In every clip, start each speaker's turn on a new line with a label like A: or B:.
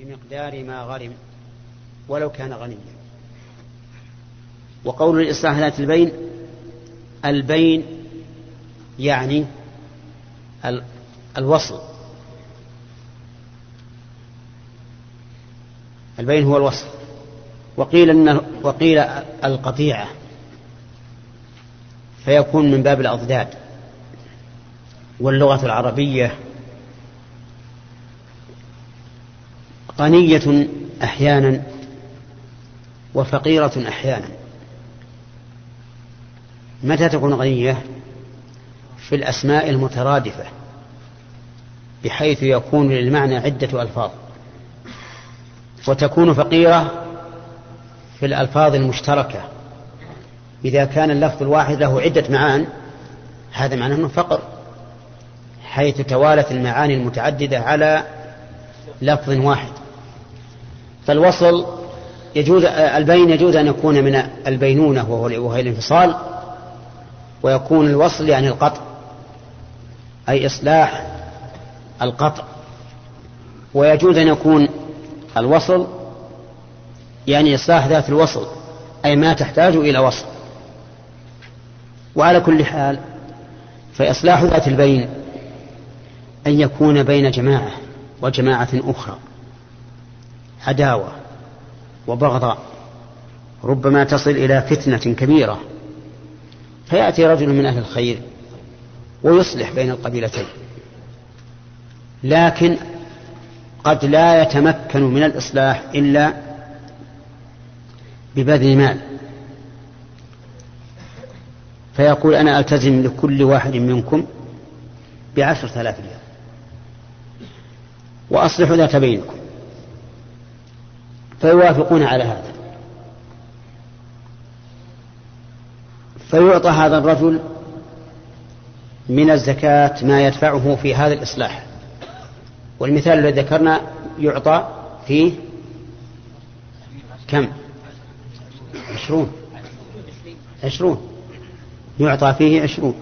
A: بمقدار ما غرم ولو كان غنيا. وقول الإصلاح ذات البين البين يعني الوصل. البين هو الوصل. وقيل إن وقيل القطيعة فيكون من باب الأضداد. واللغة العربية غنية أحيانا وفقيرة أحيانا. متى تكون غنية في الأسماء المترادفة بحيث يكون للمعنى عدة ألفاظ. وتكون فقيرة في الألفاظ المشتركة. إذا كان اللفظ الواحد له عدة معان هذا معناه أنه فقر حيث توالت المعاني المتعددة على لفظ واحد. فالوصل يجوز البين يجوز أن يكون من البينونة وهو الانفصال ويكون الوصل يعني القطع أي إصلاح القطع. ويجوز أن يكون الوصل يعني إصلاح ذات الوصل أي ما تحتاج إلى وصل. وعلى كل حال فإصلاح ذات البين أن يكون بين جماعة وجماعة أخرى. عداوة وبغضاء ربما تصل إلى فتنة كبيرة. فيأتي رجل من أهل الخير ويصلح بين القبيلتين لكن قد لا يتمكن من الإصلاح إلا ببذل مال فيقول أنا ألتزم لكل واحد منكم بعشرة آلاف ريال وأصلحوا ذات بينكم. فيوافقون على هذا. فيعطى هذا الرجل من الزكاة ما يدفعه في هذا الإصلاح. والمثال الذي ذكرنا يعطى فيه كم؟ عشرون. عشرون. يعطى فيه عشرون.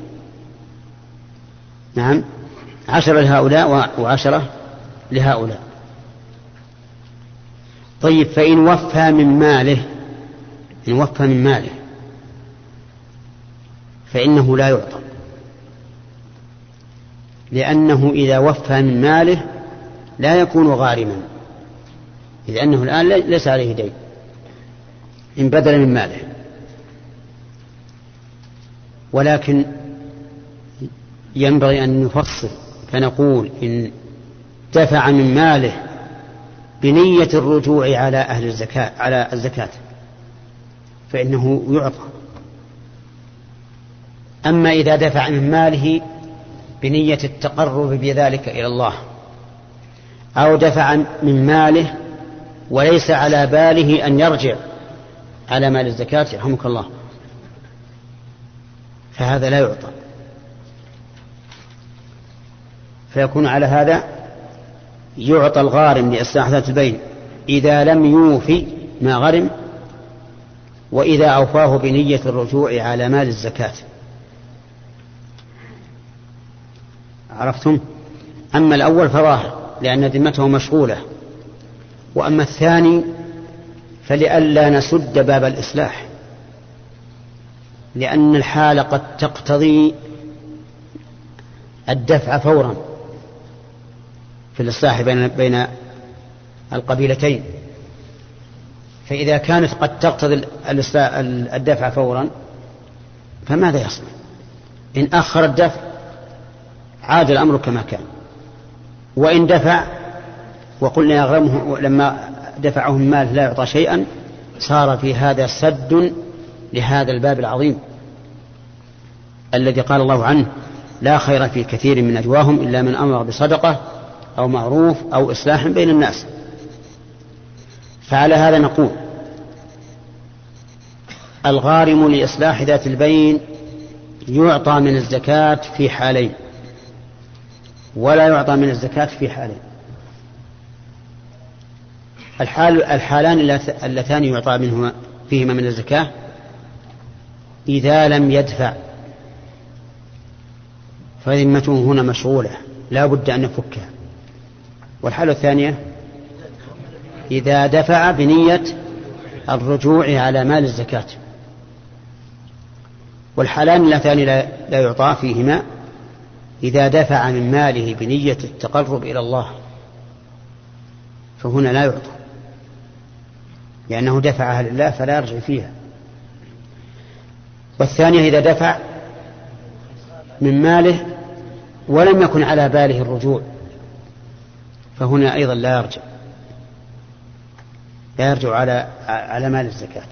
A: نعم. عشرة لهؤلاء وعشرة لهؤلاء. طيب فإن وفى من ماله إن وفى من ماله فإنه لا يعطى. لأنه إذا وفى من ماله لا يكون غارما إذ أنه الآن ليس عليه دين إن بدل من ماله. ولكن ينبغي أن نفصل فنقول إن دفع من ماله بنية الرجوع على أهل الزكاة على الزكاة. فإنه يعطى. أما إذا دفع من ماله بنية التقرب بذلك إلى الله أو دفع من ماله وليس على باله أن يرجع على مال الزكاة يرحمك الله. فهذا لا يعطى. فيكون على هذا يعطى الغارم لإصلاح البين. إذا لم يوفي ما غرم وإذا أوفاه بنية الرجوع على مال الزكاة. عرفتم؟ أما الأول فظاهر لأن ذمته مشغولة. وأما الثاني فلئلا نسد باب الإصلاح. لأن الحال قد تقتضي الدفع فورا. في الإصلاح بين بين القبيلتين. فإذا كانت قد تقتضي الدفع فورا فماذا يصنع؟ إن أخر الدفع عاد الأمر كما كان. وإن دفع وقلنا يغرمه لما دفعه المال لا يعطى شيئا صار في هذا سد لهذا الباب العظيم الذي قال الله عنه لا خير في كثير من نجواهم إلا من أمر بصدقة أو معروف أو إصلاح بين الناس. فعلى هذا نقول الغارم لإصلاح ذات البين يعطى من الزكاة في حالين ولا يعطى من الزكاة في حالين. الحال الحالان اللتان يعطى منهما فيهما من الزكاة إذا لم يدفع. فذمته هنا مشغولة لا بد أن يفكها والحالة الثانية إذا دفع بنية الرجوع على مال الزكاة. والحالان اللتان لا يعطى فيهما إذا دفع من ماله بنية التقرب إلى الله. فهنا لا يعطى لأنه دفعها لله فلا يرجع فيها. والثانية إذا دفع من ماله ولم يكن على باله الرجوع فهنا أيضا لا يرجع. لا يرجع على على مال الزكاة.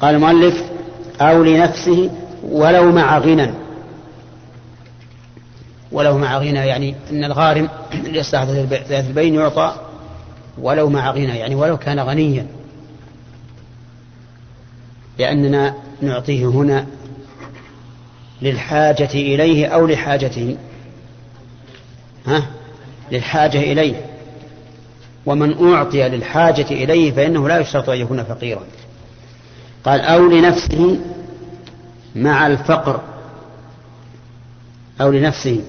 A: قال المؤلف أو لنفسه ولو مع غنى. ولو مع غنى يعني أن الغارم لإصلاح ذات البين يعطى ولو مع غنى يعني ولو كان غنيا. لأننا نعطيه هنا للحاجة إليه أو لحاجته. ها؟ للحاجة إليه. ومن أعطي للحاجة إليه فإنه لا يشترط أن يكون فقيرا. قال أو لنفسه مع الفقر. أو لنفسه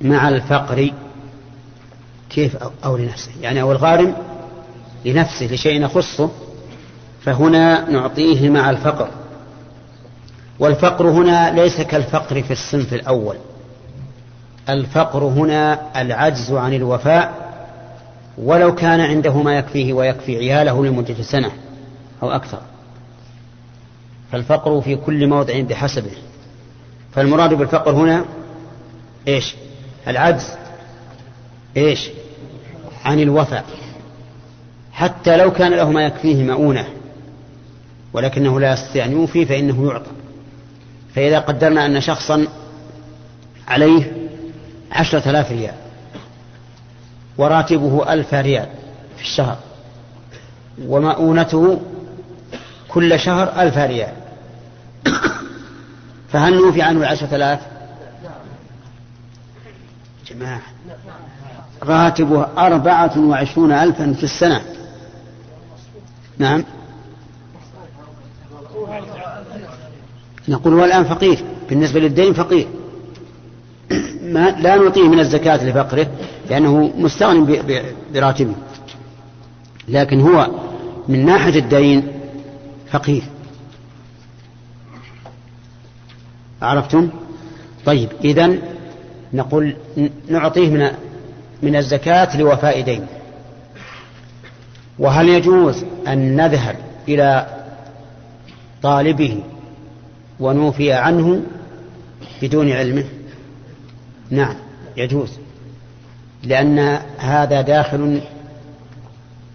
A: مع الفقر. كيف أو لنفسه؟ يعني أو الغارم لنفسه لشيء يخصه فهنا نعطيه مع الفقر. والفقر هنا ليس كالفقر في الصنف الأول. الفقر هنا العجز عن الوفاء ولو كان عنده ما يكفيه ويكفي عياله لمدة سنة أو أكثر. فالفقر في كل موضع بحسبه. فالمراد بالفقر هنا إيش؟ العجز. إيش؟ عن الوفاء. حتى لو كان له ما يكفيه مؤونة ولكنه لا يستطيع أن يوفي فإنه يعطى. فإذا قدرنا أن شخصا عليه عشرة آلاف ريال. وراتبه ألف ريال في الشهر. ومؤونته كل شهر ألف ريال. فهل نوفي عنه العشرة آلاف؟ جماعة راتبه أربعة وعشرون ألفا في السنة. نعم. نقول هو الآن فقير. بالنسبة للدين فقير. ما لا نعطيه من الزكاة لفقره لأنه مستغن براتبه. لكن هو من ناحية الدين فقير. عرفتم؟ طيب إذن نقول نعطيه من من الزكاة لوفاء دين. وهل يجوز أن نذهب إلى طالبه ونوفي عنه بدون علمه؟ نعم يجوز. لأن هذا داخل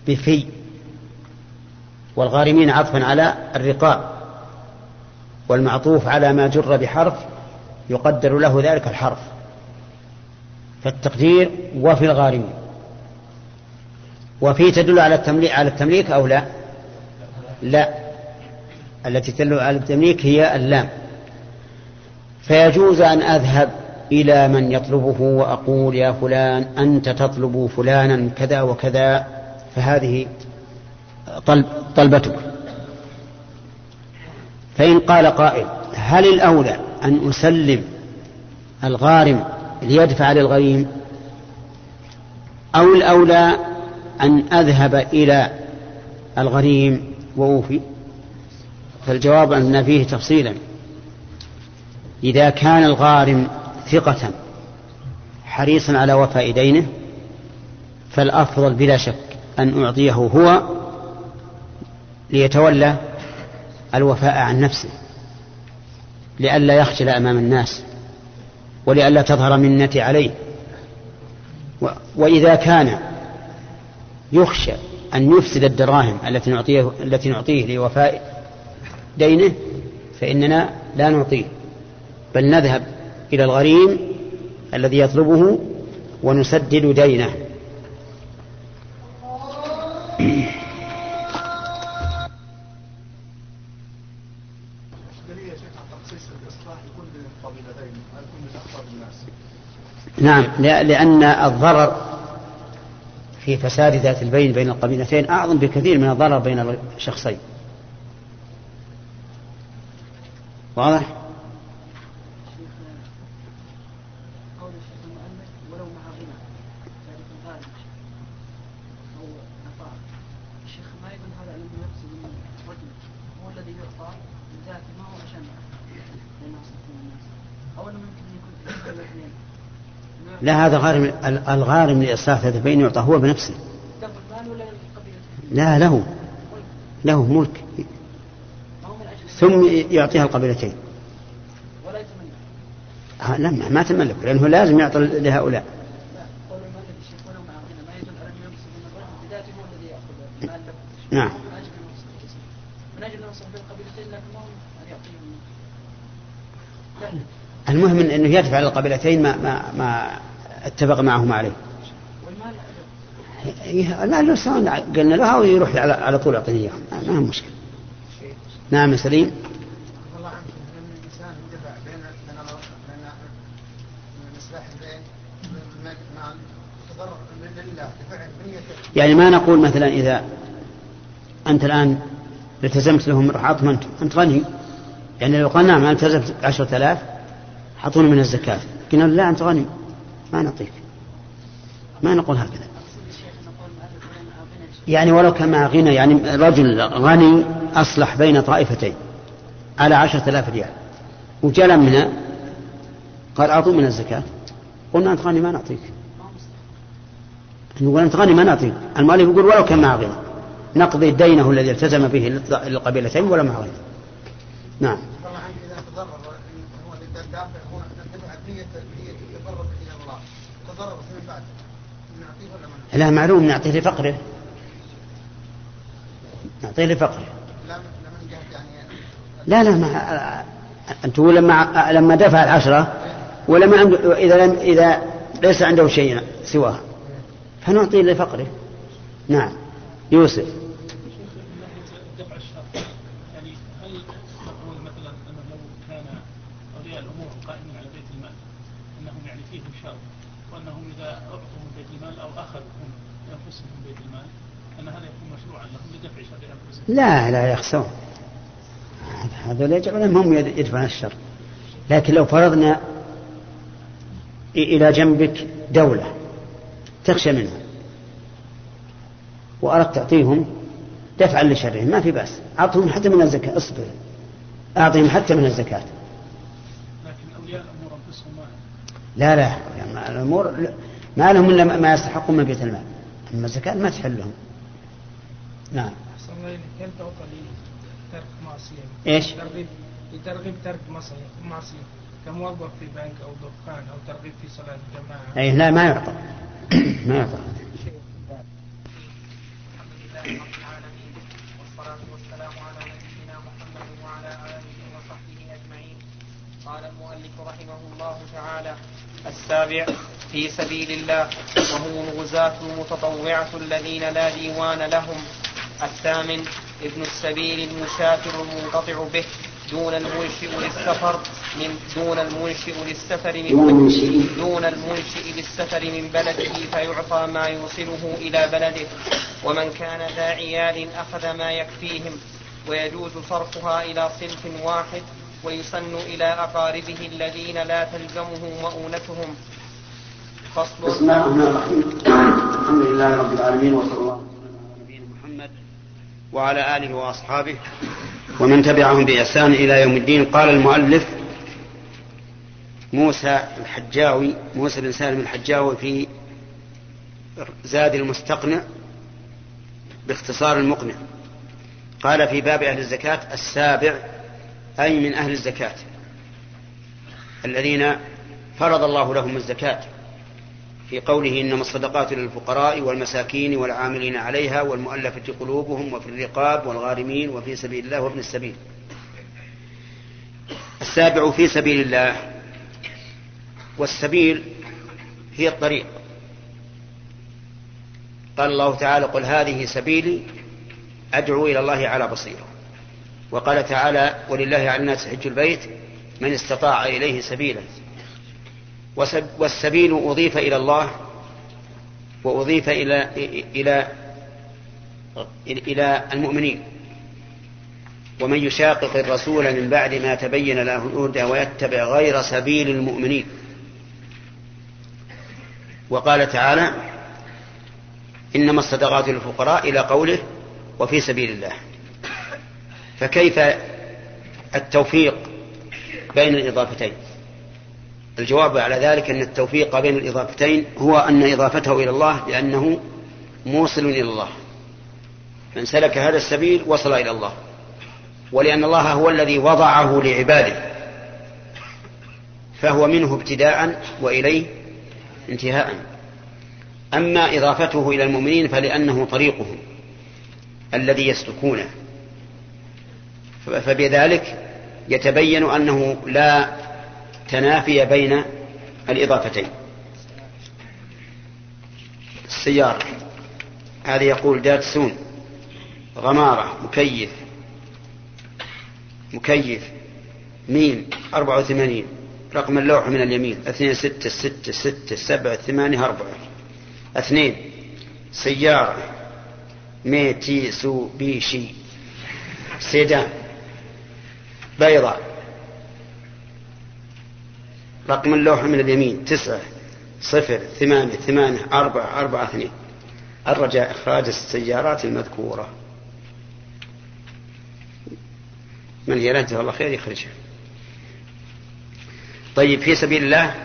A: بفي والغارمين عطفا على الرقاب والمعطوف على ما جر بحرف يقدر له ذلك الحرف. فالتقدير وفي الغارمين. وفي تدل على التمليك على التمليك أو لا؟ لا. التي تدل على التمليك هي اللام. فيجوز أن أذهب إلى من يطلبه وأقول يا فلان أنت تطلب فلانا كذا وكذا فهذه طلب طلبتك. فإن قال قائل هل الأولى أن أسلم الغارم ليدفع للغريم؟ أو الأولى أن أذهب إلى الغريم وأوفي؟ فالجواب أن فيه تفصيلا. إذا كان الغارم ثقة حريصا على وفاء دينه فالأفضل بلا شك أن أعطيه هو ليتولى الوفاء عن نفسه لئلا يخجل أمام الناس ولئلا تظهر منتي عليه. وإذا كان يخشى أن يفسد الدراهم التي نعطيه التي نعطيه لوفاء دينه فإننا لا نعطيه بل نذهب إلى الغريم الذي يطلبه ونسدد دينه نعم لأن الضرر في فساد ذات البين بين القبيلتين أعظم بكثير من الضرر بين الشخصين واضح؟ لا هذا غارم الغارم لإصلاح ذات البين يعطى هو بنفسه. لا له. له ملك. ثم يعطيها القبيلتين. يتملك لا ما تملك لأنه لازم يعطي لهؤلاء. نعم. المهم إنه يدفع للقبيلتين ما ما ما اتفق معهما عليه. لا لا قلنا له ويروح على, على طول يعطيه إياهم ما هو مشكلة. نعم سليم. يعني ما نقول مثلا إذا أنت الآن التزمت لهم راح أنت أنت غني يعني لو قال نعم أنا التزمت عشرة آلاف أعطوني من الزكاة قلنا لا أنت غني ما نعطيك ما نقول هكذا. يعني ولو كما غنى يعني رجل غني أصلح بين طائفتين على عشرة آلاف ريال وجاء لمنا قال أعطوا من الزكاة. قلنا أنت غني ما نعطيك. نقول أنت غني ما نعطيك. المؤلف يقول ولو كان غنى. نقضي دينه الذي التزم به للقبيلتين ولا مع غنى. نعم. لا معلوم نعطيه لفقره. نعطيه لفقره. لا لا ما أنت لما لما دفع العشرة ولما عنده إذا لم إذا ليس عنده شيء سواها فنعطيه لفقره. نعم. يوسف. لا لا يخسرون. هذول يجعلون هم يدفعون الشر. لكن لو فرضنا إلى جنبك دولة تخشى منها وأردت تعطيهم دفعا لشرهم ما في بأس. أعطهم حتى من الزكاة اصبر. أعطهم حتى من الزكاة. لكن أولياء الأمور أنفسهم لا لا يعني الأمور ما لهم إلا ما يستحقون من بيت المال. أما الزكاة ما تحل لهم نعم. هل تعطى لترك معصية. إيش؟ ترغيب لترغيب ترك معصية كموظف في بنك أو دكان أو ترغيب في صلاة الجماعة؟ اي لا ما يعطى. ما يعطى.
B: قال المؤلف رحمه الله تعالى السابع في سبيل الله وهم الغزاة المتطوعة الذين لا ديوان لهم. الثامن ابن السبيل المسافر المنقطع به دون المنشئ للسفر من دون المنشئ للسفر من دون المنشئ. للسفر من بلده فيعطى ما يوصله إلى بلده. ومن كان ذا عيال أخذ ما يكفيهم. ويجوز صرفها إلى صنف واحد ويسن إلى أقاربه الذين لا تلزمه مؤونتهم.
A: فصل بسم الله الرحمن الرحيم. الحمد لله رب العالمين وصلى الله وعلى آله وأصحابه ومن تبعهم بإحسان إلى يوم الدين. قال المؤلف موسى الحجاوي موسى بن سالم الحجاوي في زاد المستقنع باختصار المقنع. قال في باب أهل الزكاة السابع أي من أهل الزكاة الذين فرض الله لهم الزكاة. في قوله إنما الصدقات للفقراء والمساكين والعاملين عليها والمؤلفة قلوبهم وفي الرقاب والغارمين وفي سبيل الله وابن السبيل. السابع في سبيل الله. والسبيل هي الطريق. قال الله تعالى قل هذه سبيلي أدعو إلى الله على بصيرة. وقال تعالى ولله على الناس حج البيت من استطاع إليه سبيلا. والسبيل أضيف إلى الله وأضيف إلى إلى إلى المؤمنين. ومن يشاقق الرسول من بعد ما تبين له الهدى ويتبع غير سبيل المؤمنين. وقال تعالى إنما الصدقات للفقراء إلى قوله وفي سبيل الله. فكيف التوفيق بين الإضافتين؟ الجواب على ذلك أن التوفيق بين الإضافتين هو أن إضافته إلى الله لأنه موصل إلى الله. من سلك هذا السبيل وصل إلى الله. ولأن الله هو الذي وضعه لعباده. فهو منه ابتداء وإليه انتهاء. أما إضافته إلى المؤمنين فلأنه طريقهم الذي يسلكونه. فبذلك يتبين أنه لا تنافي بين الإضافتين. السيارة هذا يقول داتسون غمارة مكيف مكيف ميم أربعة وثمانين رقم اللوح من اليمين اثنين ستة ستة ستة سبعة ثمانية أربعة. اثنين سيارة ميتي سو بيشي سيدان بيضاء. رقم اللوح من اليمين تسعة صفر ثمانية ثمانية أربعة أربعة اثنين. الرجاء إخراج السيارات المذكورة. من هي؟ لا الله خير يخرجها. طيب في سبيل الله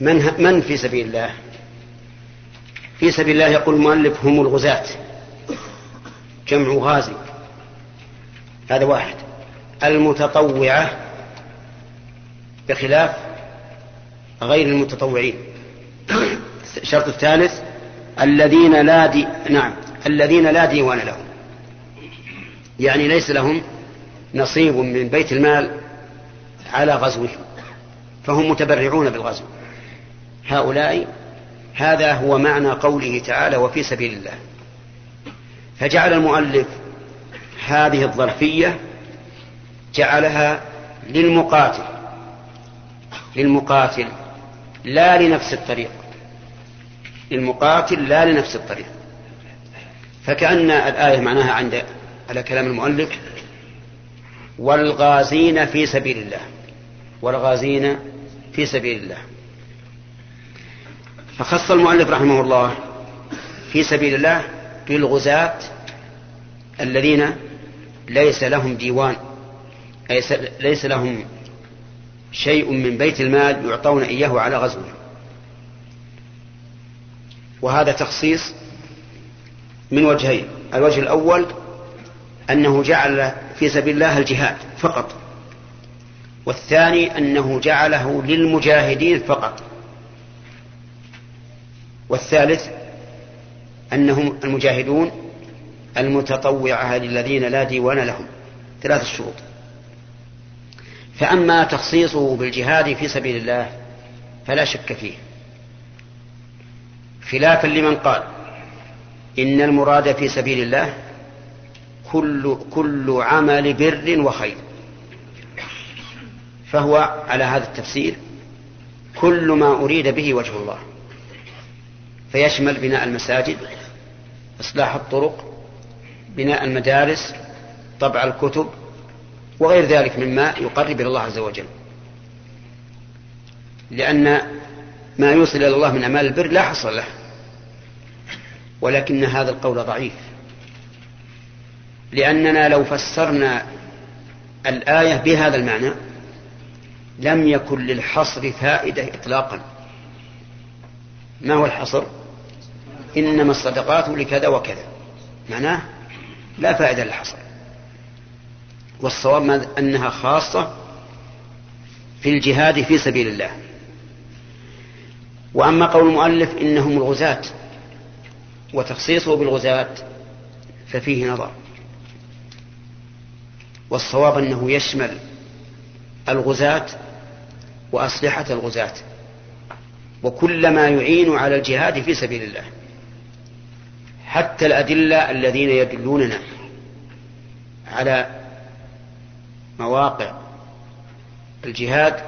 A: من من في سبيل الله؟ في سبيل الله يقول المؤلف هم الغزاة. جمع غازي. هذا واحد. المتطوعة بخلاف غير المتطوعين. الشرط الثالث الذين لا دي نعم الذين لا ديوان لهم. يعني ليس لهم نصيب من بيت المال على غزوهم فهم متبرعون بالغزو. هؤلاء هذا هو معنى قوله تعالى وفي سبيل الله فجعل المؤلف هذه الظرفية جعلها للمقاتل. للمقاتل لا لنفس الطريق. للمقاتل لا لنفس الطريق. فكأن الآية معناها عند على كلام المؤلف والغازين في سبيل الله. والغازين في سبيل الله. فخص المؤلف رحمه الله في سبيل الله بالغزاة الذين ليس لهم ديوان ليس لهم شيء من بيت المال يعطون إياه على غزوه وهذا تخصيص من وجهين. الوجه الأول أنه جعل في سبيل الله الجهاد فقط. والثاني أنه جعله للمجاهدين فقط. والثالث أنهم المجاهدون المتطوعة للذين لا ديوان لهم. ثلاث شروط. فأما تخصيصه بالجهاد في سبيل الله فلا شك فيه. خلافا لمن قال إن المراد في سبيل الله كل كل عمل بر وخير. فهو على هذا التفسير كل ما أريد به وجه الله. فيشمل بناء المساجد إصلاح الطرق بناء المدارس طبع الكتب وغير ذلك مما يقرب إلى الله عز وجل. لأن ما يوصل إلى الله من أعمال البر لا حصر له. ولكن هذا القول ضعيف. لأننا لو فسرنا الآية بهذا المعنى لم يكن للحصر فائدة إطلاقا. ما هو الحصر؟ إنما الصدقات لكذا وكذا. معناه لا فائدة للحصر. والصواب أنها خاصة في الجهاد في سبيل الله. وأما قول المؤلف إنهم الغزاة وتخصيصه بالغزاة ففيه نظر. والصواب أنه يشمل الغزاة وأسلحة الغزاة. وكل ما يعين على الجهاد في سبيل الله. حتى الأدلة الذين يدلوننا على مواقع الجهاد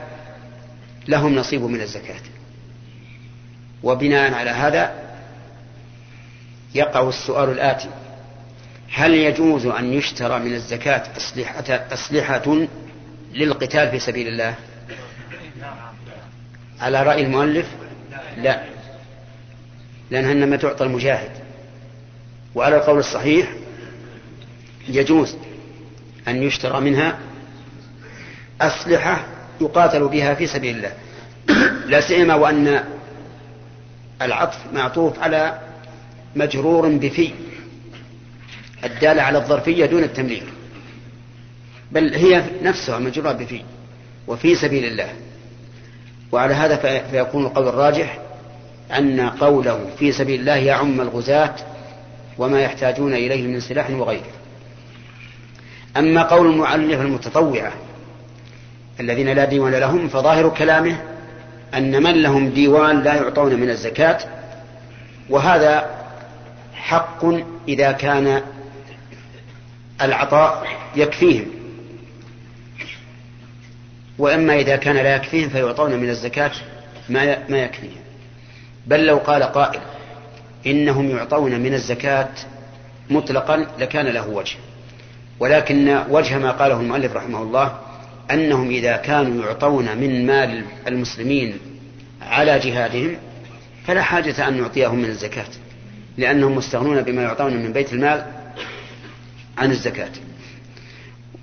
A: لهم نصيب من الزكاة. وبناء على هذا يقع السؤال الآتي هل يجوز أن يشترى من الزكاة أسلحة, أسلحة للقتال في سبيل الله؟ على رأي المؤلف لا. لأنها إنما تعطى المجاهد. وعلى القول الصحيح يجوز أن يشترى منها أسلحة يقاتل بها في سبيل الله. لا سيما وأن العطف معطوف على مجرور بفي الدالة على الظرفية دون التمليك بل هي نفسها مجرورة بفي وفي سبيل الله. وعلى هذا فيكون القول الراجح أن قوله في سبيل الله يعم الغزاة وما يحتاجون إليه من سلاح وغيره. أما قول المعلف المتطوعة الذين لا ديوان لهم فظاهر كلامه أن من لهم ديوان لا يعطون من الزكاة وهذا حق إذا كان العطاء يكفيهم. وإما إذا كان لا يكفيهم فيعطون من الزكاة ما ما يكفيهم. بل لو قال قائل إنهم يعطون من الزكاة مطلقا لكان له وجه. ولكن وجه ما قاله المؤلف رحمه الله أنهم إذا كانوا يعطون من مال المسلمين على جهادهم فلا حاجة أن نعطيهم من الزكاة لأنهم مستغنون بما يعطون من بيت المال عن الزكاة.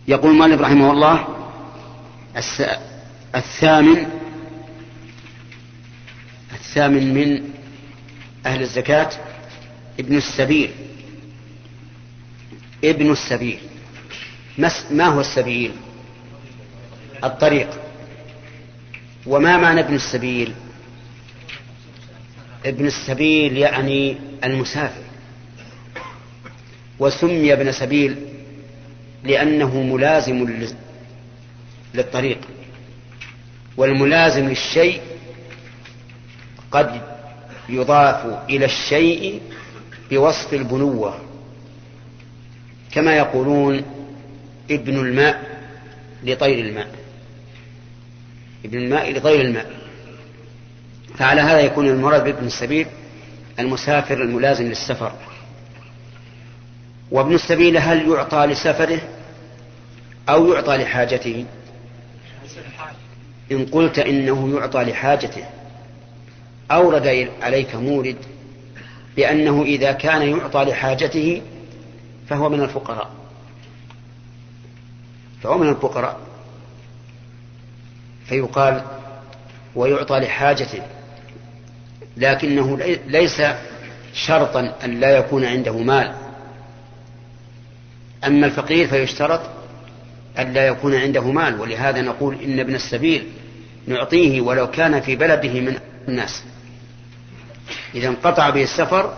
A: يقول المؤلف رحمه الله الثامن الثامن من أهل الزكاة ابن السبيل. ابن السبيل. ما هو السبيل؟ الطريق. وما معنى ابن السبيل؟ ابن السبيل يعني المسافر. وسمي ابن سبيل لأنه ملازم للطريق. والملازم للشيء قد يضاف إلى الشيء بوصف البنوة. كما يقولون ابن الماء لطير الماء. ابن الماء لطير الماء. فعلى هذا يكون المراد بابن السبيل المسافر الملازم للسفر. وابن السبيل هل يعطى لسفره أو يعطى لحاجته؟ إن قلت إنه يعطى لحاجته. أورد عليك مورد بأنه إذا كان يعطى لحاجته فهو من الفقراء. فهو من الفقراء. فيقال ويعطى لحاجته لكنه ليس شرطا أن لا يكون عنده مال. أما الفقير فيشترط أن لا يكون عنده مال ولهذا نقول إن ابن السبيل نعطيه ولو كان في بلده من الناس. إذا انقطع به السفر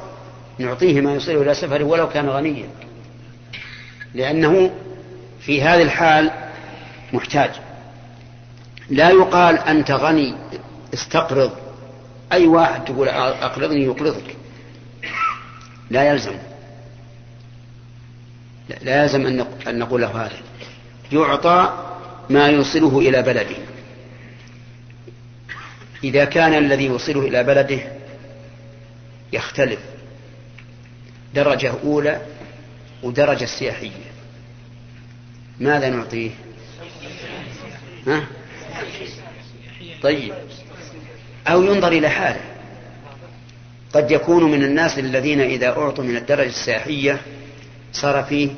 A: نعطيه ما يصير إلى سفره ولو كان غنيا لأنه في هذه الحال محتاج. لا يقال أنت غني استقرض. أي واحد تقول أقرضني يقرضك. لا يلزم. لا يلزم أن نقول له هذا. يعطى ما يوصله إلى بلده. إذا كان الذي يوصله إلى بلده يختلف. درجة أولى ودرجة سياحية. ماذا نعطيه؟ ها؟ طيب. أو ينظر إلى حاله. قد يكون من الناس الذين إذا أعطوا من الدرجة السياحية صار فيه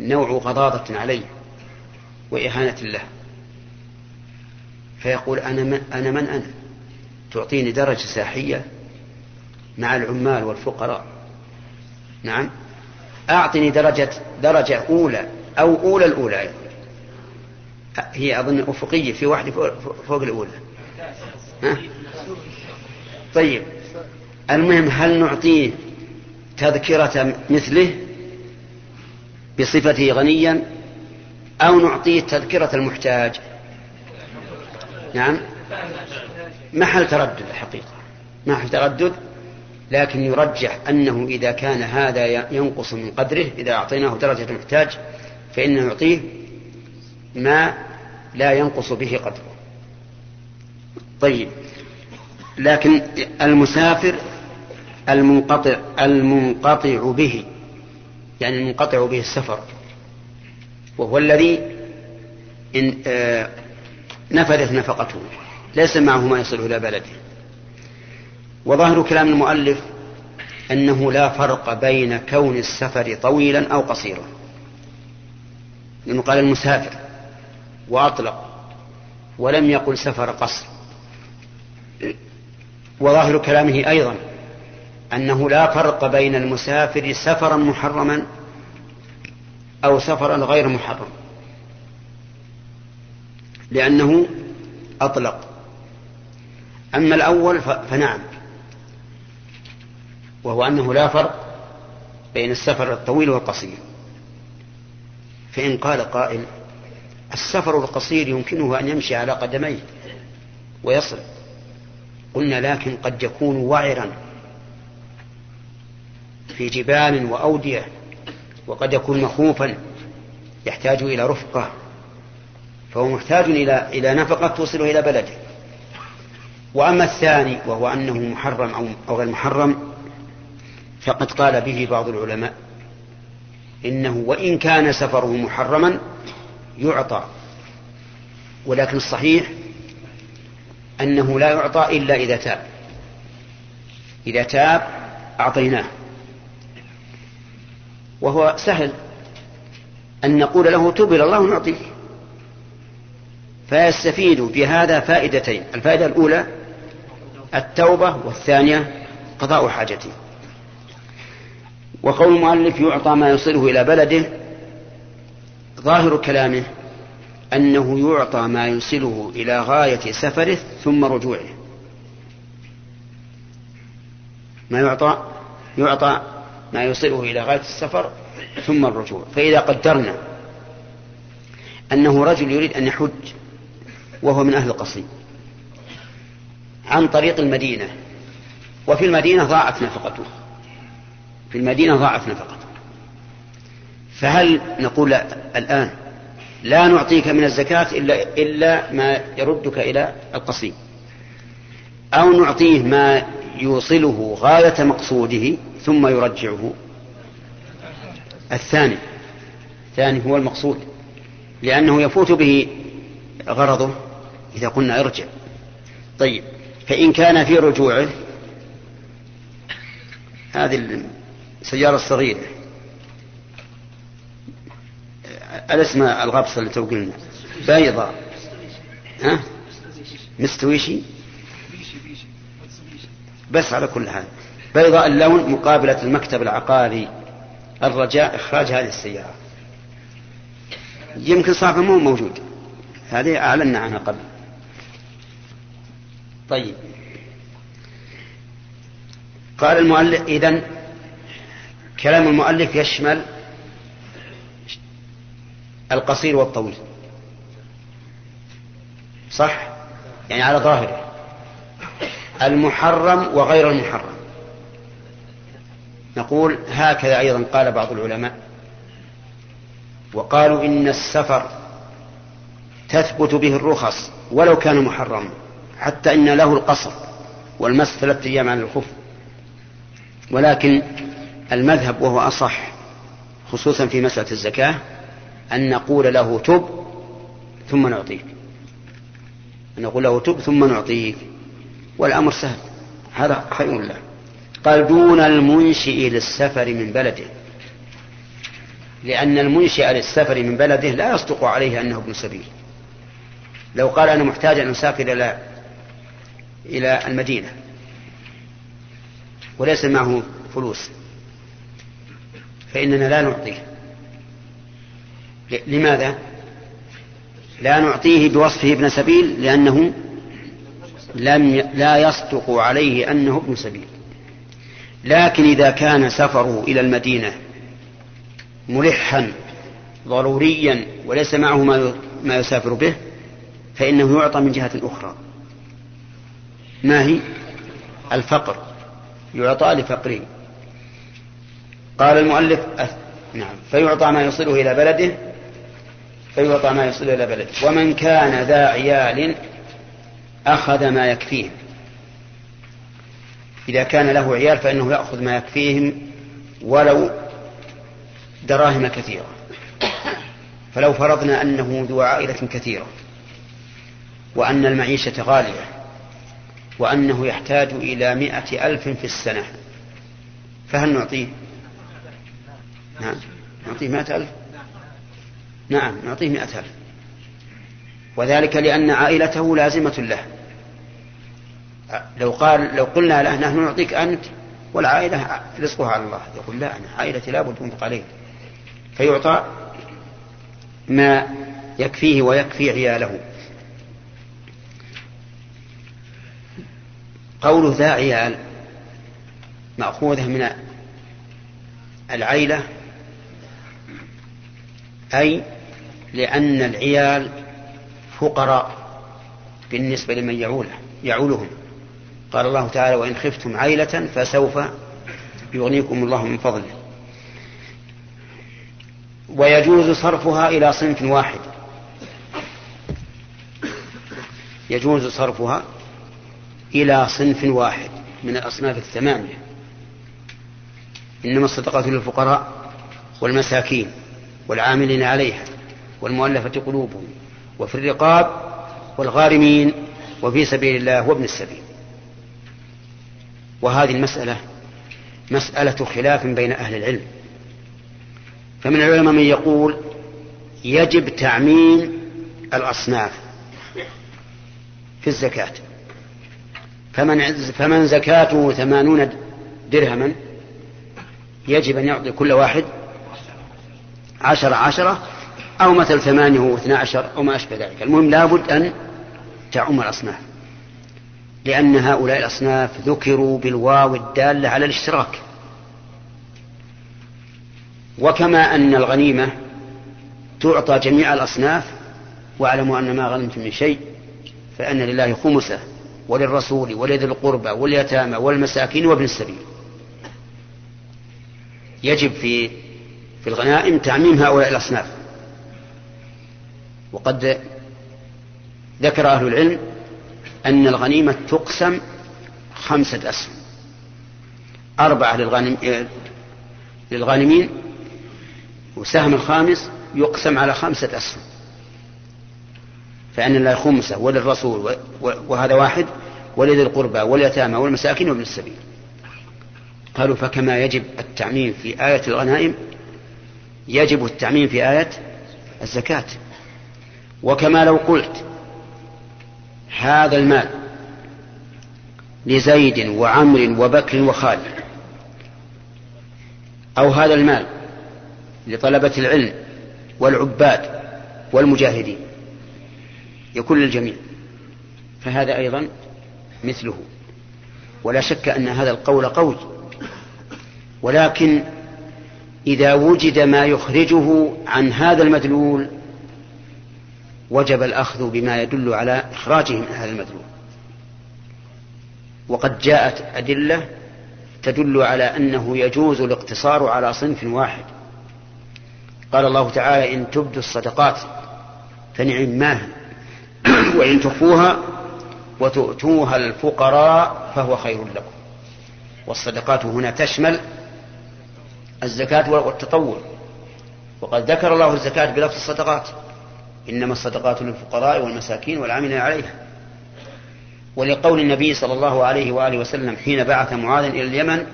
A: نوع غضاضة عليه وإهانة له. فيقول أنا من أنا, من أنا؟ تعطيني درجة سياحية مع العمال والفقراء. نعم. أعطني درجة درجة أولى أو أولى الأولى هي أظن أفقية في واحدة فوق الأولى. ها؟ طيب. المهم هل نعطيه تذكرة مثله بصفته غنيا أو نعطيه تذكرة المحتاج؟ نعم. محل تردد الحقيقة. محل تردد لكن يرجح أنه إذا كان هذا ينقص من قدره إذا أعطيناه درجة المحتاج فإنه يعطيه ما لا ينقص به قدره. طيب لكن المسافر المنقطع المنقطع به يعني المنقطع به السفر وهو الذي إن آه نفذت نفقته ليس معه ما يصل إلى بلده. وظاهر كلام المؤلف أنه لا فرق بين كون السفر طويلا أو قصيرا لأنه قال المسافر. وأطلق ولم يقل سفر قصر. وظاهر كلامه أيضا أنه لا فرق بين المسافر سفرا محرما أو سفرا غير محرم لأنه أطلق. أما الأول فنعم وهو أنه لا فرق بين السفر الطويل والقصير. فإن قال قائل السفر القصير يمكنه أن يمشي على قدميه ويصل. قلنا لكن قد يكون وعرا في جبال وأودية وقد يكون مخوفا يحتاج إلى رفقة فهو محتاج إلى إلى نفقة توصله إلى بلده. وأما الثاني وهو أنه محرم أو غير محرم فقد قال به بعض العلماء إنه وإن كان سفره محرما يعطى. ولكن الصحيح أنه لا يعطى إلا إذا تاب. إذا تاب أعطيناه. وهو سهل أن نقول له تب إلى الله ونعطيك فيستفيد بهذا فائدتين. الفائدة الأولى التوبة والثانية قضاء حاجته. وقول المؤلف يعطى ما يصله إلى بلده ظاهر كلامه أنه يعطى ما يوصله إلى غاية سفره ثم رجوعه. ما يعطى؟ يعطى ما يوصله إلى غاية السفر ثم الرجوع. فإذا قدرنا أنه رجل يريد أن يحج وهو من أهل القصيم عن طريق المدينة وفي المدينة ضاعت نفقته. في المدينة ضاعت نفقته. فهل نقول الآن لا نعطيك من الزكاة إلا, إلا ما يردك إلى القصيم. أو نعطيه ما يوصله غاية مقصوده ثم يرجعه. الثاني الثاني هو المقصود لأنه يفوت به غرضه إذا قلنا ارجع. طيب فإن كان في رجوعه هذه السيارة الصغيرة الاسم الغبصة اللي توقلنا بيضاء ها؟ مستويشي؟ بس على كل حال. بيضاء اللون مقابلة المكتب العقاري. الرجاء إخراج هذه السيارة. يمكن صاحبه مو موجود. هذه أعلنا عنها قبل. طيب. قال المؤلف إذن كلام المؤلف يشمل القصير والطويل. صح؟ يعني على ظاهره. المحرم وغير المحرم. نقول هكذا أيضا قال بعض العلماء. وقالوا إن السفر تثبت به الرخص ولو كان محرما حتى إن له القصر والمس ثلاثة أيام على الخف. ولكن المذهب وهو أصح خصوصا في مسألة الزكاة أن نقول له تب ثم نعطيك. أن نقول له تب ثم نعطيك. والأمر سهل. هذا خير له. قال دون المنشئ للسفر من بلده. لأن المنشئ للسفر من بلده لا يصدق عليه أنه ابن سبيل. لو قال أنا محتاج أن أسافر إلى إلى المدينة. وليس معه فلوس. فإننا لا نعطيه. لماذا؟ لا نعطيه بوصفه ابن سبيل لأنه لم لا يصدق عليه أنه ابن سبيل. لكن إذا كان سفره إلى المدينة ملحا ضروريا وليس معه ما يسافر به فإنه يعطى من جهة أخرى. ما هي؟ الفقر. يعطى لفقره. قال المؤلف نعم فيعطى ما يصله إلى بلده فيعطى ما يصله إلى بلده. ومن كان ذا عيال أخذ ما يكفيه إذا كان له عيال فإنه يأخذ ما يكفيهم ولو دراهم كثيرة. فلو فرضنا أنه ذو عائلة كثيرة وأن المعيشة غالية وأنه يحتاج إلى مائة ألف في السنة فهل نعطيه؟ نعم نعطيه مائة ألف؟ نعم نعطيه مائة ألف. وذلك لأن عائلته لازمة له. لو قال لو قلنا له نحن نعطيك أنت والعائلة رزقها على الله. يقول لا أنا عائلتي لابد أنفق عليه فيعطى ما يكفيه ويكفي عياله. قوله ذا عيال مأخوذة من العيلة أي لأن العيال فقراء بالنسبة لمن يعوله يعولهم. قال الله تعالى وإن خفتم عيلة فسوف يغنيكم الله من فضله. ويجوز صرفها إلى صنف واحد. يجوز صرفها إلى صنف واحد من الأصناف الثمانية. إنما الصدقات للفقراء والمساكين والعاملين عليها. والمؤلفة قلوبهم وفي الرقاب والغارمين وفي سبيل الله وابن السبيل. وهذه المسألة مسألة خلاف بين أهل العلم. فمن العلماء من يقول يجب تعميم الأصناف في الزكاة. فمن فمن زكاته ثمانون درهما يجب أن يعطي كل واحد عشرة عشرة أو مثل ثمانية واثنى عشر أو ما أشبه ذلك. المهم لابد أن تعم الأصناف لأن هؤلاء الأصناف ذكروا بالواو الدالة على الاشتراك. وكما أن الغنيمة تعطى جميع الأصناف واعلموا أن ما غنمتم من شيء فأن لله خمسة وللرسول ولذي القربى واليتامى والمساكين وابن السبيل. يجب في في الغنائم تعميم هؤلاء الأصناف. وقد ذكر أهل العلم أن الغنيمة تقسم خمسة أسهم. أربعة للغانم للغانمين وسهم الخامس يقسم على خمسة أسهم. فأن الله خمسة وللرسول وهذا واحد ولذي القربى واليتامى والمساكين وابن السبيل. قالوا فكما يجب التعميم في آية الغنائم يجب التعميم في آية الزكاة. وكما لو قلت هذا المال لزيد وعمر وبكر وخالد أو هذا المال لطلبة العلم والعباد والمجاهدين يكون للجميع فهذا أيضا مثله. ولا شك أن هذا القول قوي ولكن إذا وجد ما يخرجه عن هذا المدلول وجب الأخذ بما يدل على إخراجه من هذا المدلول وقد جاءت أدلة تدل على أنه يجوز الاقتصار على صنف واحد. قال الله تعالى إن تبدوا الصدقات فنعم ما وإن تخفوها وتؤتوها الفقراء فهو خير لكم. والصدقات هنا تشمل الزكاة والتطوع. وقد ذكر الله الزكاة بلفظ الصدقات. إنما الصدقات للفقراء والمساكين والعاملين عليها. ولقول النبي صلى الله عليه وآله وسلم حين بعث معاذ إلى اليمن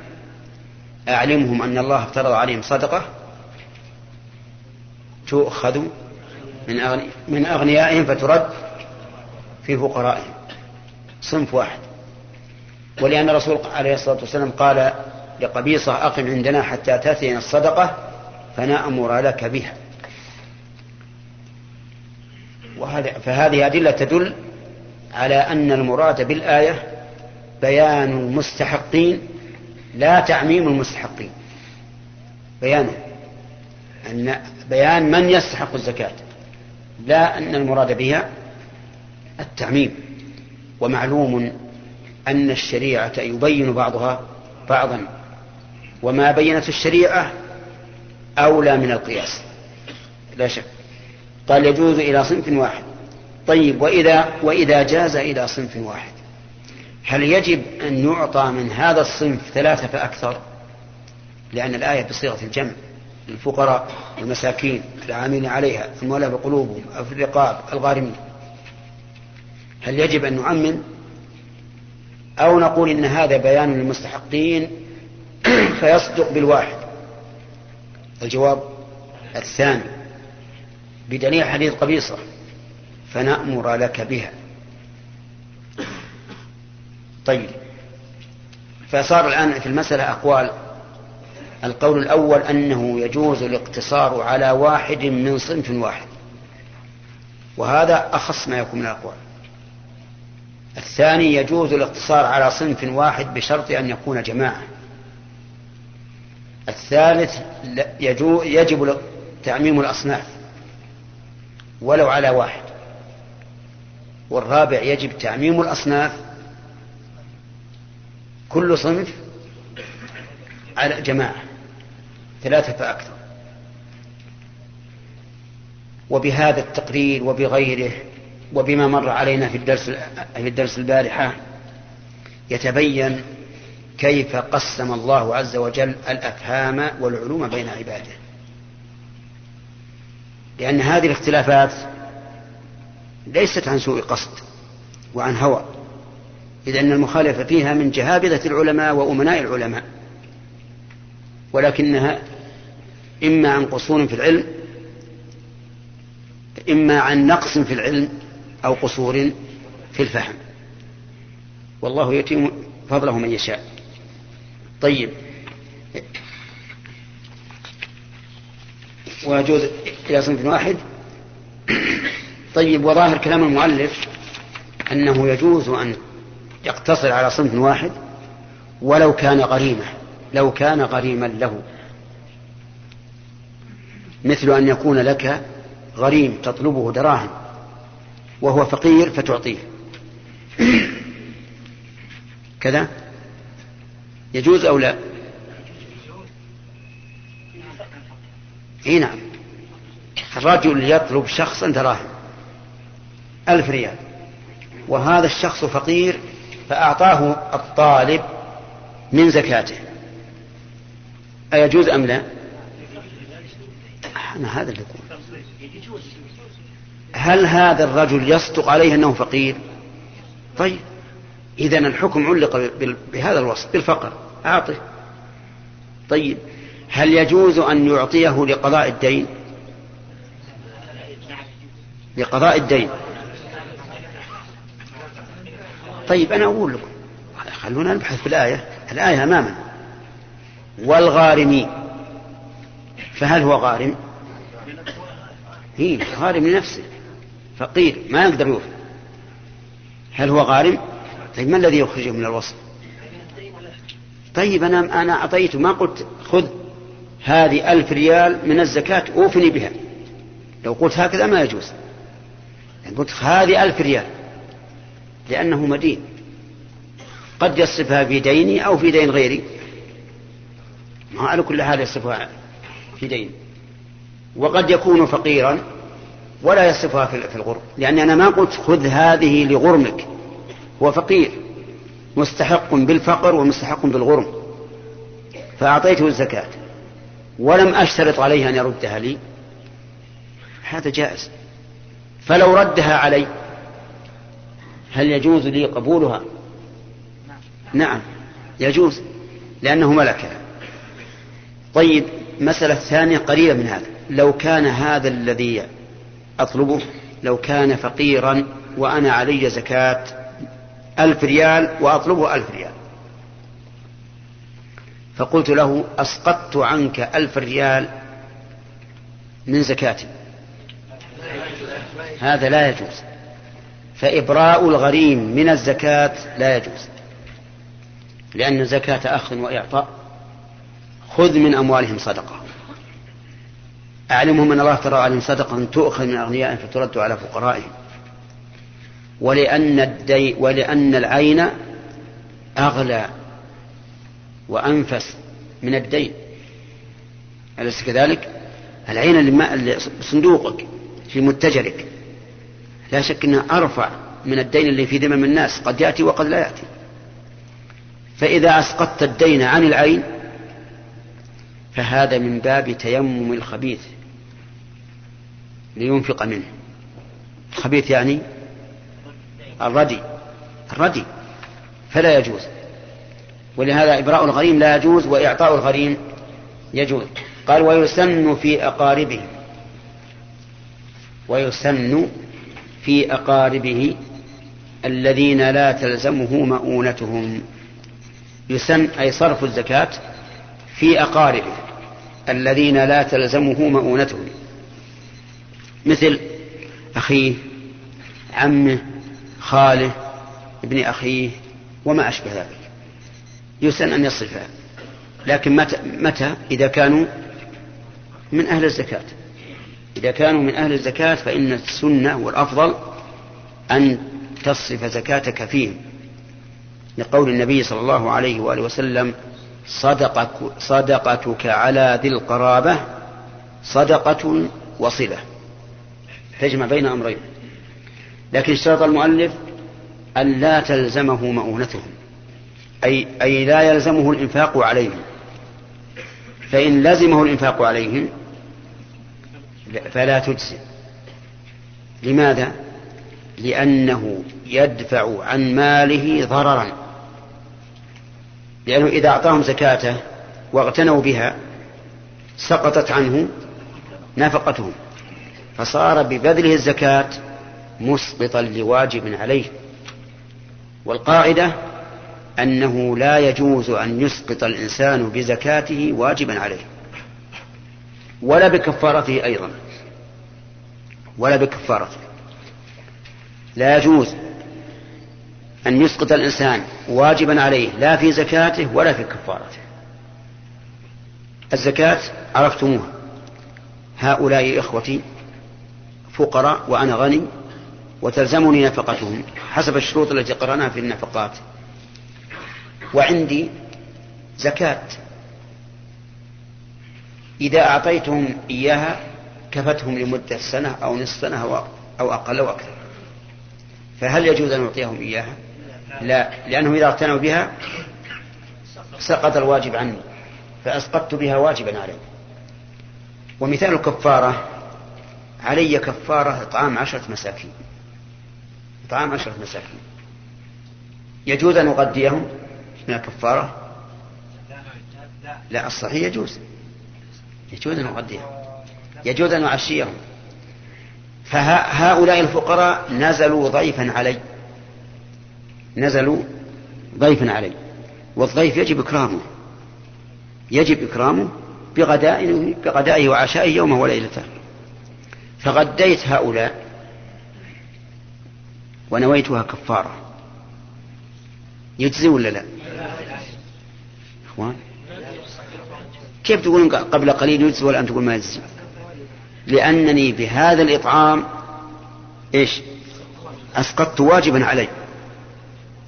A: أعلمهم أن الله افترض عليهم صدقة تؤخذ من أغني من أغنيائهم فترد في فقرائهم. صنف واحد. ولأن الرسول عليه الصلاة والسلام قال لقبيصة أقم عندنا حتى تأتينا الصدقة فنأمر لك بها وهذا فهذه أدلة تدل على أن المراد بالآية بيان المستحقين لا تعميم المستحقين. بيانه. أن بيان من يستحق الزكاة لا أن المراد بها التعميم. ومعلوم أن الشريعة يبين بعضها بعضا. وما بينت الشريعة أولى من القياس. لا شك. قال يجوز إلى صنف واحد. طيب وإذا وإذا جاز إلى صنف واحد. هل يجب أن يعطى من هذا الصنف ثلاثة فأكثر؟ لأن الآية بصيغة الجمع للفقراء والمساكين العاملين عليها المولى بقلوبهم أو في الرقاب الغارمين. هل يجب أن نعمم أو نقول إن هذا بيان للمستحقين فيصدق بالواحد؟ الجواب الثاني بدليل حديث قبيصة. فنأمر لك بها. طيب. فصار الآن في المسألة أقوال. القول الأول أنه يجوز الاقتصار على واحد من صنف واحد. وهذا أخص ما يكون من الأقوال. الثاني يجوز الاقتصار على صنف واحد بشرط أن يكون جماعة. الثالث يجب تعميم الأصناف. ولو على واحد. والرابع يجب تعميم الأصناف. كل صنف على جماعة ثلاثة فأكثر. وبهذا التقرير وبغيره وبما مر علينا في الدرس في الدرس البارحة يتبين كيف قسم الله عز وجل الأفهام والعلوم بين عباده. لأن هذه الاختلافات ليست عن سوء قصد وعن هوى إذ أن المخالف فيها من جهابذة العلماء وأمناء العلماء ولكنها إما عن قصور في العلم إما عن نقص في العلم أو قصور في الفهم. والله يتم فضله من يشاء. طيب ويجوز إلى صنف واحد. طيب وظاهر كلام المؤلف أنه يجوز أن يقتصر على صنف واحد ولو كان غريمة لو كان غريما له. مثل أن يكون لك غريم تطلبه دراهم وهو فقير فتعطيه. كذا؟ يجوز أو لا؟ إي نعم. الرجل يطلب شخصا دراهم ألف ريال وهذا الشخص فقير فأعطاه الطالب من زكاته. أيجوز أم لا؟ أنا هذا اللي يقول هل هذا الرجل يصدق عليه أنه فقير؟ طيب إذا الحكم علق بهذا الوصف بالفقر. أعطه. طيب هل يجوز أن يعطيه لقضاء الدين؟ لقضاء الدين. طيب أنا أقول لكم خلونا نبحث في الآية. الآية أمامنا. والغارمين. فهل هو غارم؟ هي غارم لنفسه. فقير ما يقدر يوفي هل هو غارم؟ طيب ما الذي يخرجه من الوصف؟ طيب أنا أنا أعطيته ما قلت خذ. هذه ألف ريال من الزكاة أوفني بها. لو قلت هكذا ما يجوز. يعني قلت هذه ألف ريال. لأنه مدين. قد يصرفها في ديني أو في دين غيري. ما على كل حال يصرفها في دين. وقد يكون فقيرا ولا يصرفها في الغرم لأني أنا ما قلت خذ هذه لغرمك. هو فقير. مستحق بالفقر ومستحق بالغرم. فأعطيته الزكاة. ولم أشترط عليه أن يردها لي. هذا جائز. فلو ردها علي هل يجوز لي قبولها؟ نعم يجوز لأنه ملكها. طيب مسألة ثانية قريبة من هذا. لو كان هذا الذي أطلبه لو كان فقيرا وأنا علي زكاة ألف ريال وأطلبه ألف ريال فقلت له أسقطت عنك ألف ريال من زكاتي. هذا لا يجوز. فإبراء الغريم من الزكاة لا يجوز. لأن الزكاة أخذ وإعطاء. خذ من أموالهم صدقة. أعلمهم أن الله ترى عليهم صدقة تؤخذ من أغنيائهم فترد على فقرائهم. ولأن الدي ولأن العين أغلى وأنفس من الدين. أليس كذلك؟ العين اللي صندوقك في متجرك. لا شك أنها أرفع من الدين اللي في ذمم الناس. قد يأتي وقد لا يأتي. فإذا أسقطت الدين عن العين فهذا من باب تيمم الخبيث لينفق منه. الخبيث يعني الردي. الردي. فلا يجوز. ولهذا إبراء الغريم لا يجوز وإعطاء الغريم يجوز. قال ويسن في أقاربه. ويسن في أقاربه الذين لا تلزمه مؤونتهم. يسن أي صرف الزكاة في أقاربه الذين لا تلزمه مؤونتهم. مثل أخيه عمه خاله ابن أخيه وما أشبه ذلك. يسن أن يصرفها لكن متى, متى؟ إذا كانوا من أهل الزكاة. إذا كانوا من أهل الزكاة فإن السنة والأفضل أن تصرف زكاتك فيهم. لقول النبي صلى الله عليه وآله وسلم صدقك صدقتك على ذي القرابة صدقة وصلة. تجمع بين أمرين. لكن اشترط المؤلف أن لا تلزمه مؤونتهم. أي, أي لا يلزمه الإنفاق عليهم. فإن لزمه الإنفاق عليهم فلا تجزي لماذا؟ لأنه يدفع عن ماله ضررا. لأنه إذا أعطاهم زكاته واغتنوا بها سقطت عنه نفقتهم. فصار ببذله الزكاة مسقطا لواجب عليه. والقاعدة أنه لا يجوز أن يسقط الإنسان بزكاته واجبا عليه ولا بكفارته أيضا ولا بكفارته. لا يجوز أن يسقط الإنسان واجبا عليه لا في زكاته ولا في كفارته. الزكاة عرفتموها. هؤلاء إخوتي فقراء وأنا غني وتلزمني نفقتهم حسب الشروط التي قرأناها في النفقات. وعندي زكاة. إذا أعطيتهم إياها كفتهم لمدة سنة أو نصف سنة أو أقل أو أكثر. فهل يجوز أن أعطيهم إياها؟ لا لأنهم إذا اقتنوا بها سقط الواجب عني فأسقطت بها واجبا علي. ومثال الكفارة علي كفارة إطعام عشرة مساكين. إطعام عشرة مساكين. يجوز أن أغديهم؟ من الكفارة؟ لا الصحيح يجوز. يجوز أن أغديهم يجوز أن أعشيهم فهؤلاء الفقراء نزلوا ضيفا علي. نزلوا ضيفا علي. والضيف يجب إكرامه. يجب إكرامه بغدائه بغدائه وعشائه يومه وليلته. فغديت هؤلاء ونويتها كفارة. يجزي ولا لا؟ إخوان؟ كيف تقولون قبل قليل يجزي والآن تقول ما يجزي؟ لأنني بهذا الإطعام إيش؟ أسقطت واجبا علي.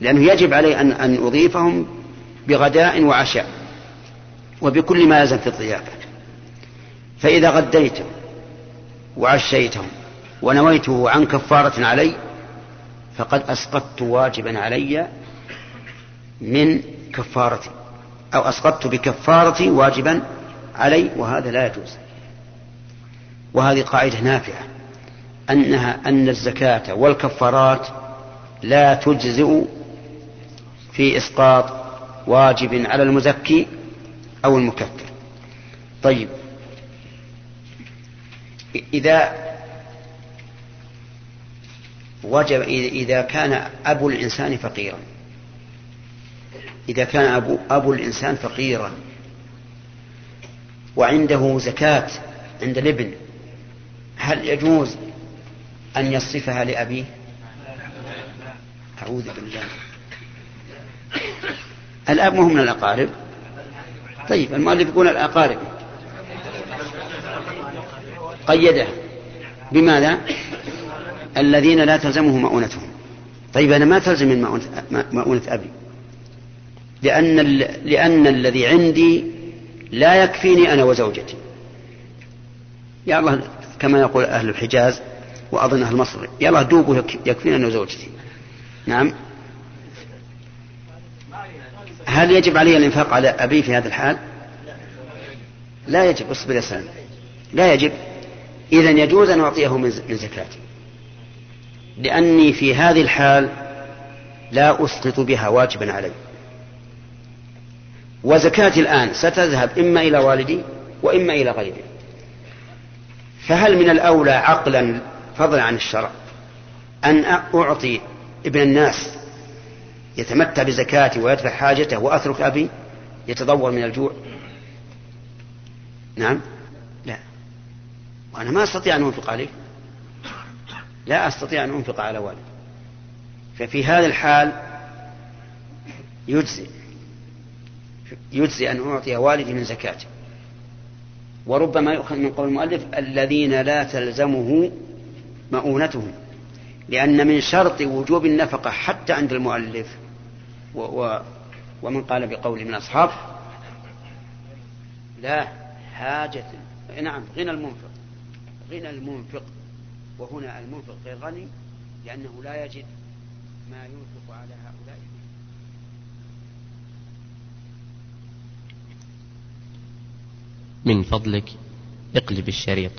A: لأنه يجب علي أن, أن أضيفهم بغداء وعشاء وبكل ما يلزم في الضيافة. فإذا غديتهم وعشيتهم ونويته عن كفارة علي فقد أسقطت واجبا علي من كفارتي. أو أسقطت بكفارتي واجبا علي وهذا لا يجوز. وهذه قاعدة نافعة أنها أن الزكاة والكفارات لا تجزئ في إسقاط واجب على المزكي أو المكفر. طيب. إذا وجب إذا كان أبو الإنسان فقيرا إذا كان أبو, أبو الإنسان فقيرا. وعنده زكاة عند الابن. هل يجوز أن يصرفها لأبيه؟ أعوذ بالله. الأب مهم من الأقارب؟ طيب المؤلف يقول الأقارب. قيدها بماذا؟ الذين لا تلزمه مؤونتهم. طيب أنا ما تلزم مؤونة أبي. لأن, لأن الذي عندي لا يكفيني أنا وزوجتي. يا الله كما يقول أهل الحجاز وأظن أهل مصر يا الله دوبوا يكفيني أنا وزوجتي. نعم. هل يجب علي الإنفاق على أبي في هذا الحال؟ لا يجب اصبر يا سلام. لا يجب. إذا يجوز أن أعطيه من زكاتي. لأني في هذه الحال لا أسقط بها واجبا علي. وزكاتي الآن ستذهب إما إلى والدي وإما إلى غيري. فهل من الأولى عقلا فضلا عن الشرع أن أعطي ابن الناس يتمتع بزكاتي ويدفع حاجته وأترك أبي يتضور من الجوع؟ نعم. لا. وأنا ما أستطيع أن أنفق عليه. لا أستطيع أن أنفق على والدي. ففي هذا الحال يجزي يجزي أن أعطي والدي من زكاته. وربما يؤخذ من قول المؤلف الذين لا تلزمه مؤونتهم لأن من شرط وجوب النفقة حتى عند المؤلف و و ومن قال بقول من أصحاب لا حاجة نعم غنى المنفق غنى المنفق وهنا المنفق غير غني لأنه لا يجد ما ينفق على هؤلاء.
C: من فضلك اقلب الشريط.